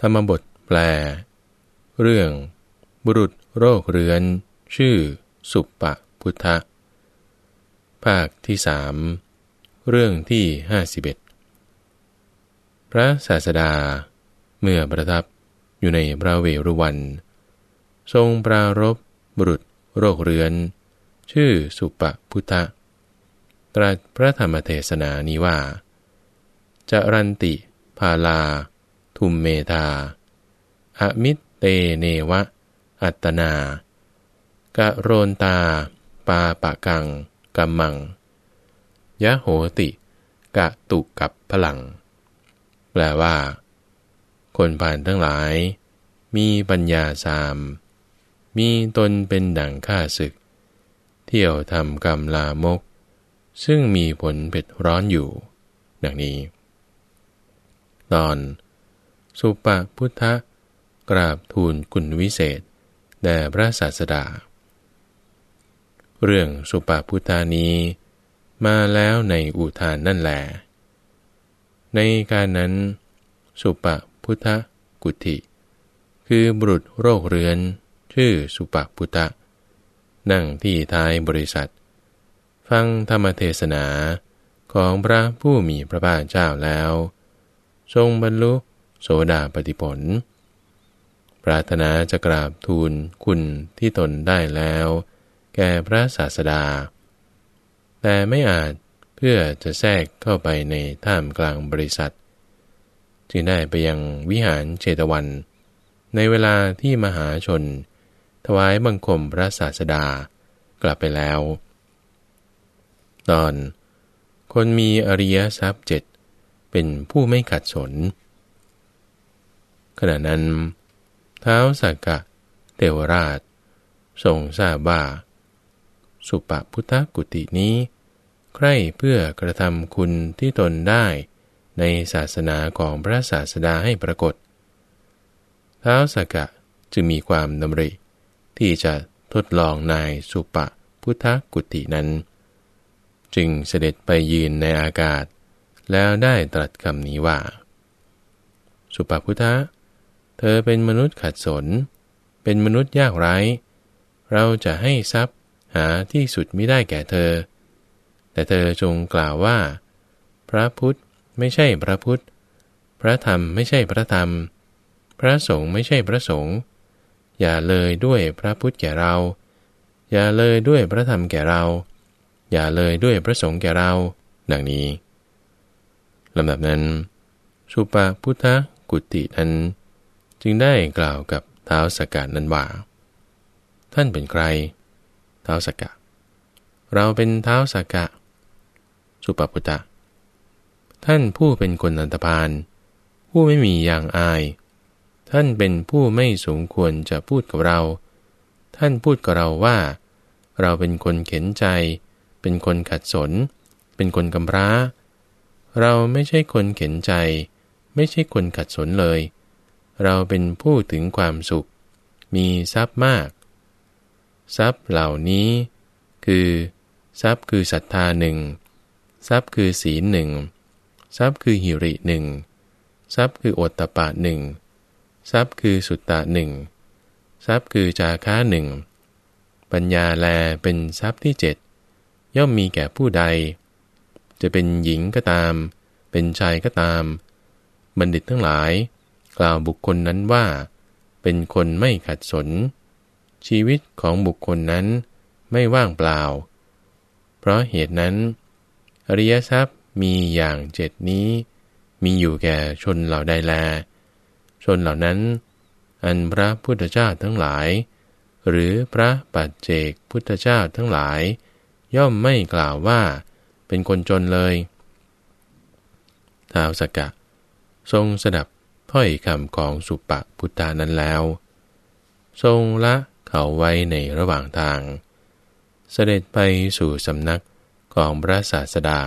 ธรรมบทแปล เรื่อง บุรุษโรคเรื้อน ชื่อ สุปปะพุทธะ ภาคที่สามเรื่องที่ห้าสิบเอ็ดพระศาสดา เมื่อประทับอยู่ในพระเวรุวัน ทรงปรารบบุรุษโรคเรื้อน ชื่อสุปปะพุทธะ ตรัสพระธรรมเทศนานี้ว่า จะรันติ พาลา ทุมเมธาอมิตเตเนวะ อัตนากะโรนตา ปาปะกังกัมมัง ยะโหติ กะตุกับพลัง แปลว่า คนผ่านทั้งหลาย มีปัญญาสาม มีตนเป็นดั่งข้าศึก เที่ยวทำกรรมลามก ซึ่งมีผลเผ็ดร้อนอยู่ ดังนี้ ตอน สุปพุทธกราบทูลคุณวิเศษแด่พระศาสดา เรื่องสุปพุทธานี้ มาแล้วในอุทานนั่นแหละในการนั้น สุปพุทธกุติคือบุรุษโรคเรือน ชื่อสุปพุทธนั่งที่ท้ายบริษัท ฟังธรรมเทศนาของพระผู้มีพระภาคเจ้าแล้ว ทรงบรรลุ โสดาปฏิผล ปรารถนาจะกราบทูลคุณที่ตนได้แล้ว แก่พระศาสดา แต่ไม่อาจเพื่อจะแทรกเข้าไปในท่ามกลางบริษัท จึงได้ไปยังวิหารเชตวัน ในเวลาที่มหาชน ถวายบังคมพระศาสดากลับไปแล้ว ตอน คนมีอริยทรัพย์เจ็ดเป็นผู้ไม่ขัดสน ขณะนั้น เท้าสักกะเทวราช ทรงทราบว่า สุปพุทธกุตินี้ ใคร่เพื่อกระทำคุณที่ตนได้ในศาสนาของพระศาสดาให้ปรากฏ เท้าสักกะจึงมีความดำริ ที่จะทดลองนายสุปพุทธกุตินั้น จึงเสด็จไปยืนในอากาศ แล้วได้ตรัสคำนี้ว่า สุปพุทธะ เธอเป็นมนุษย์ขัดสน เป็นมนุษย์ยากไร้ เราจะให้ทรัพย์หาที่สุดไม่ได้แก่เธอ แต่เธอจงกล่าวว่า พระพุทธไม่ใช่พระพุทธ พระธรรมไม่ใช่พระธรรม พระสงฆ์ไม่ใช่พระสงฆ์ อย่าเลยด้วยพระพุทธแก่เรา อย่าเลยด้วยพระธรรมแก่เรา อย่าเลยด้วยพระสงฆ์แก่เรา ดังนี้ลำดับนั้น สุปาพุทธกุตินั้น จึงได้กล่าวกับเท้าสกัดนั้นว่า ท่านเป็นใคร เท้าสกะเราเป็นเท้าสกะ สุปปุตตะ ท่านผู้เป็นคนอันตพาน ผู้ไม่มีอย่างอาย ท่านเป็นผู้ไม่สมควรจะพูดกับเรา ท่านพูดกับเราว่า เราเป็นคนเข็นใจ เป็นคนขัดสน เป็นคนกำพร้า เราไม่ใช่คนเข็นใจ ไม่ใช่คนขัดสนเลย เราเป็นผู้ถึงความสุข มีทรัพย์มาก ทรัพย์เหล่านี้ คือ ทรัพย์คือศรัทธาหนึ่งทรัพย์คือศีลหนึ่งทรัพย์คือหิริหนึ่งทรัพย์คือโอตตะปะหนึ่งทรัพย์คือสุตตะหนึ่งทรัพย์คือจาค้าหนึ่งปัญญาแลเป็นทรัพย์ที่เจ็ดย่อมมีแก่ผู้ใด จะเป็นหญิงก็ตาม เป็นชายก็ตาม บัณฑิตทั้งหลาย กล่าวบุคคลนั้นว่า เป็นคนไม่ขัดสน ชีวิตของบุคคลนั้นไม่ว่างเปล่า เพราะเหตุนั้น อริยทรัพย์มีอย่างเจ็ดนี้ มีอยู่แก่ชนเหล่าใดแล ชนเหล่านั้น อันพระพุทธเจ้าทั้งหลาย หรือพระปัจเจกพุทธเจ้าทั้งหลาย ย่อมไม่กล่าวว่า เป็นคนจนเลยท้าวสกกะ ทรงสดับ ถ้อยคำของสุปพุทธานั้นแล้ว ทรงละเขาไว้ในระหว่างทาง เสด็จไปสู่สำนักของพระศาสดา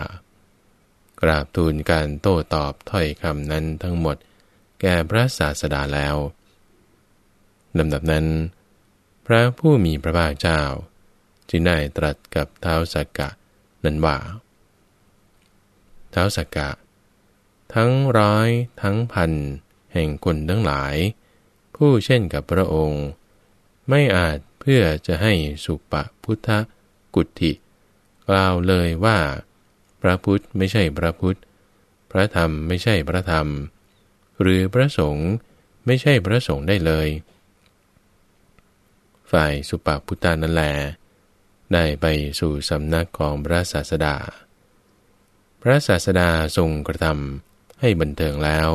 กราบทูลการโต้ตอบถ้อยคำนั้นทั้งหมดแก่พระศาสดาแล้วลำดับนั้น พระผู้มีพระภาคเจ้า จึงได้ตรัสกับเท้าสักกะนั้นว่าเท้าสักกะ ทั้งร้อยทั้งพัน แห่งคนทั้งหลาย ผู้เช่นกับพระองค์ ไม่อาจเพื่อจะให้สุปพุทธกุติกล่าวเลยว่า พระพุทธไม่ใช่พระพุทธ พระธรรมไม่ใช่พระธรรม หรือพระสงฆ์ไม่ใช่พระสงฆ์ได้เลย ฝ่ายสุปพุทธานั่นแหละได้ไปสู่สำนักของพระศาสดา พระศาสดาทรงกระทำให้บันเทิงแล้ว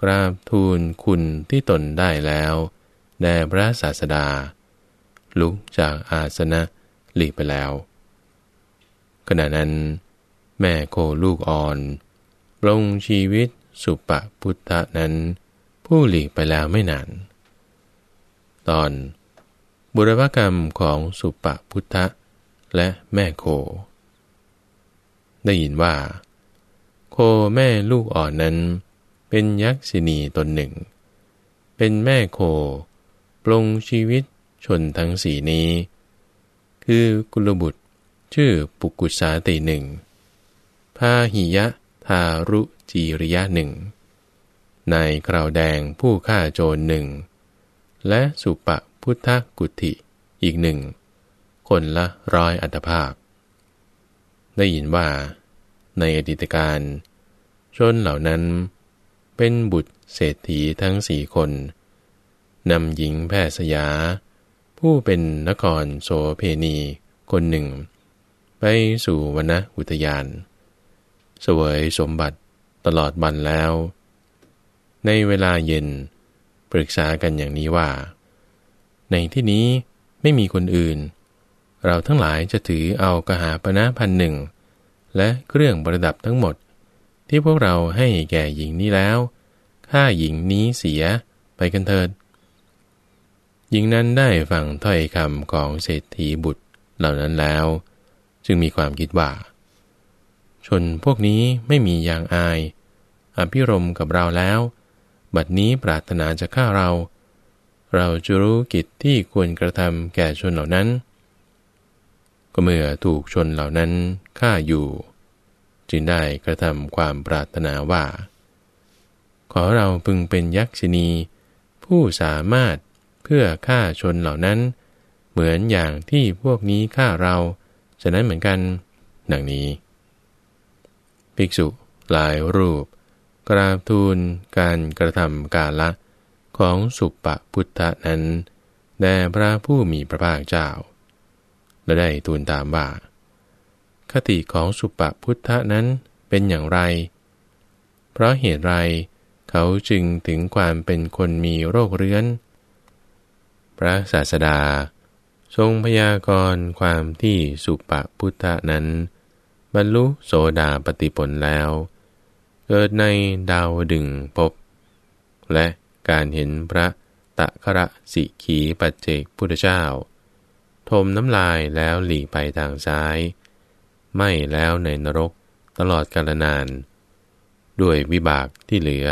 กราบทูลคุณที่ตนได้แล้วแด่พระศาสดา ลุกจากอาสนะหลีกไปแล้ว ขณะนั้น แม่โคลูกอ่อนปลงชีวิตสุปะพุทธะนั้น ผู้หลีกไปแล้วไม่นาน ตอน บุรพกรรมของสุปะพุทธะและแม่โค ได้ยินว่า โคแม่ลูกอ่อนนั้น เป็นยักษินีตนหนึ่ง เป็นแม่โคปลงชีวิตชนทั้งสีนี้ คือกุลบุตรชื่อปุกุสาติหนึ่ง พาหิยะทารุจีริยะหนึ่ง นายคราวแดงผู้ฆ่าโจรหนึ่ง และสุปะพุทธกุติอีกหนึ่ง คนละร้อยอัตภาพ ได้ยินว่า ในอดีตการชนเหล่านั้น เป็นบุตรเศรษฐีทั้งสี่คนนำหญิงแพทย์สยา ผู้เป็นนครโสเพณีคนหนึ่ง ไปสู่วนนะอุทยาน เสวยสมบัติตลอดบันแล้ว ในเวลาเย็น ปรึกษากันอย่างนี้ว่า ในที่นี้ไม่มีคนอื่น เราทั้งหลายจะถือเอากหาปณะพันหนึ่ง และเครื่องประดับทั้งหมด ที่พวกเราให้แก่หญิงนี้แล้วฆ่าหญิงนี้เสียไปกันเถิด หญิงนั้นได้ฟังถ้อยคำของเศรษฐีบุตรเหล่านั้นแล้ว จึงมีความคิดว่า ชนพวกนี้ไม่มีอย่างอาย อภิรมกับเราแล้ว บัดนี้ปรารถนาจะฆ่าเรา เราจะรู้กิจที่ควรกระทำแก่ชนเหล่านั้น ก็เมื่อถูกชนเหล่านั้นฆ่าอยู่ จึงได้กระทำความปรารถนาว่า ขอเราพึงเป็นยักษินี ผู้สามารถเพื่อฆ่าชนเหล่านั้น เหมือนอย่างที่พวกนี้ฆ่าเรา ฉะนั้นเหมือนกัน ดังนี้ ภิกษุหลายรูป กราบทูลการกระทำกาละของสุปพุทธนั้นแด่พระผู้มีพระภาคเจ้า และได้ทูลตามว่า คติของสุปพุทธะนั้นเป็นอย่างไร เพราะเหตุไรเขาจึงถึงความเป็นคนมีโรคเรื้อน พระศาสดา ทรงพยากรณ์ความที่สุปพุทธะนั้น บรรลุโสดาปติผลแล้ว เกิดในดาวดึงพบ และการเห็นพระตะคระสิขีปัจเจกพุทธเจ้า ทมน้ำลายแล้วหลีไปทางซ้าย ไม่แล้วในนรกตลอดกาลนาน ด้วยวิบากที่เหลือ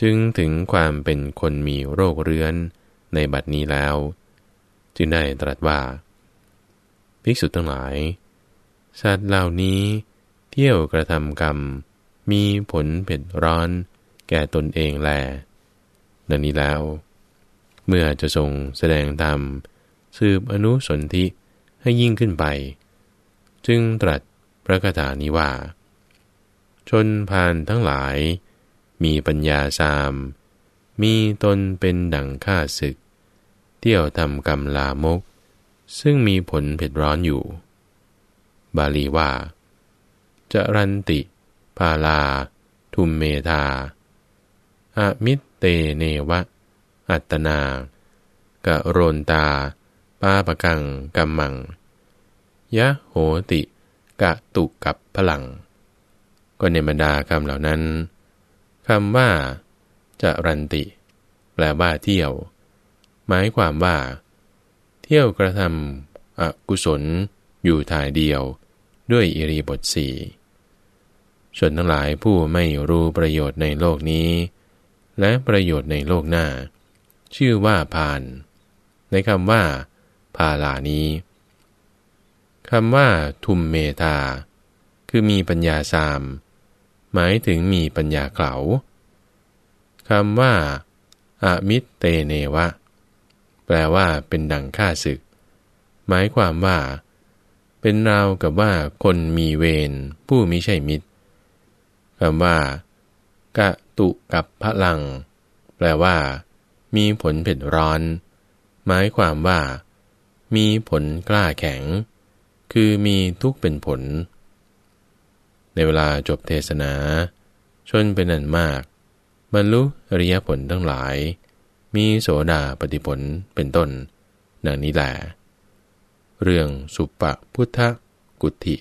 จึงถึงความเป็นคนมีโรคเรื้อนในบัดนี้แล้ว จึงได้ตรัสว่า ภิกษุทั้งหลาย สัตว์เหล่านี้ เที่ยวกระทำกรรม มีผลเผ็ดร้อน แก่ตนเองแลดังนี้แล้ว เมื่อจะทรงแสดงธรรมสืบอนุสนธิให้ยิ่งขึ้นไป จึงตรัสพระคาถานี้ว่า ชนพานทั้งหลาย มีปัญญาสาม มีตนเป็นดั่งข้าศึก เที่ยวทำกรรมลามก ซึ่งมีผลเผ็ดร้อนอยู่ บาลีว่า จะรันติ พาลา ทุมเมธาอมิตเตเนวะ อัตนากะโรนตาปาปะกังกัมมัง ยะโหติ กะตุกับพลัง ก็ในบรรดาคำเหล่านั้นคำว่า จะรันติ แปลว่าเที่ยว หมายความว่า เที่ยวกระทำอกุศลอยู่ถ่ายเดียว ด้วยอิริบทสี่ส่วนทั้งหลายผู้ไม่รู้ประโยชน์ในโลกนี้ และประโยชน์ในโลกหน้า ชื่อว่าพาน ในคำว่า พาลานี้ คำว่าทุมเมตา คือมีปัญญาสาม หมายถึงมีปัญญาเก่าคำว่าอมิตเตเนวะ แปลว่าเป็นดังฆ่าศึก หมายความว่า เป็นราวกับว่าคนมีเวรผู้มิใช่มิตรคำว่ากะตุกับพลัง แปลว่า มีผลเผ็ดร้อน หมายความว่า มีผลกล้าแข็ง คือมีทุกเป็นผล ในเวลาจบเทศนา ชนเป็นอันมาก บรรลุอริยผลทั้งหลาย มีโสดาปฏิผลเป็นต้น ดังนี้แหละเรื่องสุปปพุทธกุติ